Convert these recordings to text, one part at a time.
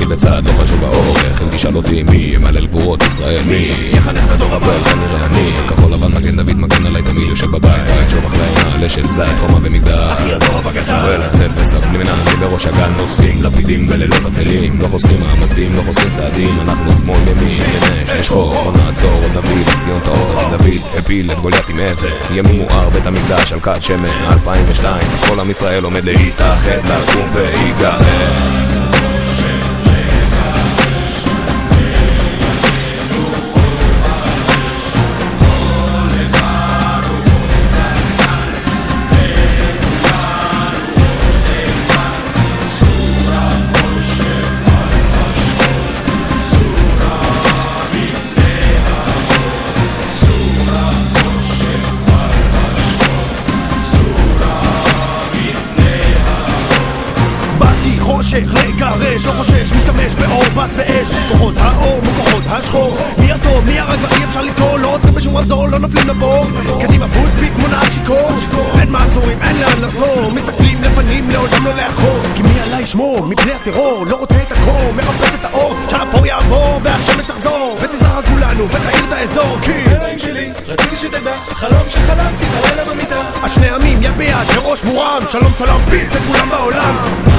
מתחיל בצד, לא חשוב האורך אם תשאל אותי מי ימלא לגבורות ישראל מי? יחנך את הדור הבא, כנראה אני כחול לבן מגן דוד מגן עליי תמיד יושב בבית בית שוב אחרי העונה לשת זית חומה במגדל אחי הדור הבא גדל ולצאת בסבלימינל בראש הגן נוספים לפידים בלילות אפלים לא חוסכים מאמצים, לא חוסכים צעדים אנחנו שמאל ימין, יש חור בוא נעצור עוד נביא לציון טהור דוד הפיל את גוליית עם אבן ימין מואר בית המקדש על כת שמן 2002 אז כל עם ישראל עומד להתאחד לקום ויגאל חושך לגרש, לא חושש, משתמש באור, בס ואש. כוחות האור מול כוחות השחור. מי הטוב, מי כבר אי אפשר לזכור. לא עוצרים בשום רמזור, לא נופלים לבור. קדימה פוספיק, מונעת שיכור. אין מעצורים, אין לאן לחזור. מסתכלים לפנים, לעולם לא לאחור. כי מי עליי ישמור, מפני הטרור. לא רוצה את הקור, מחפש את האור שהאפור יעבור והשמש תחזור. ותזרח כולנו ותאיר את האזור. כי אלוהים שלי, רציתי שתדע, חלום שחלמתי בלילה במיטה. השני עמים יד ביד, בראש מורם. שלום סלام פיס לכולם בעולם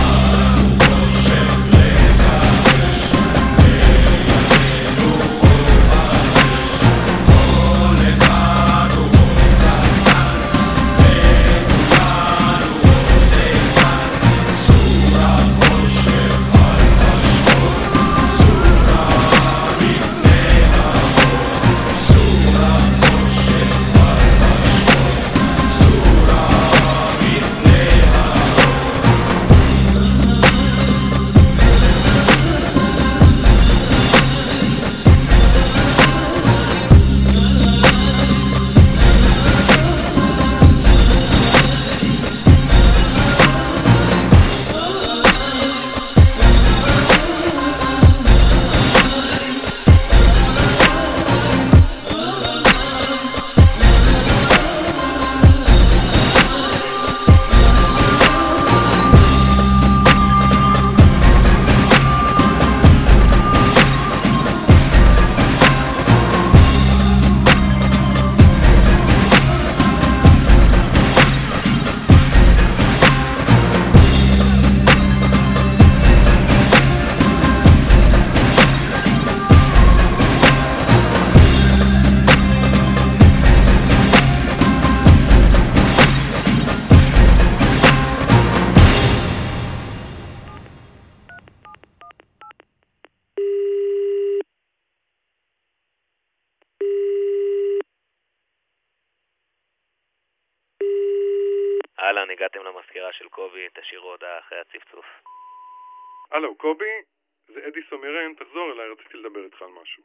הגעתם למזכירה של קובי, תשאירו הודעה אחרי הצפצוף. הלו, קובי? זה אדי סומירן, תחזור אליי, רציתי לדבר איתך על משהו.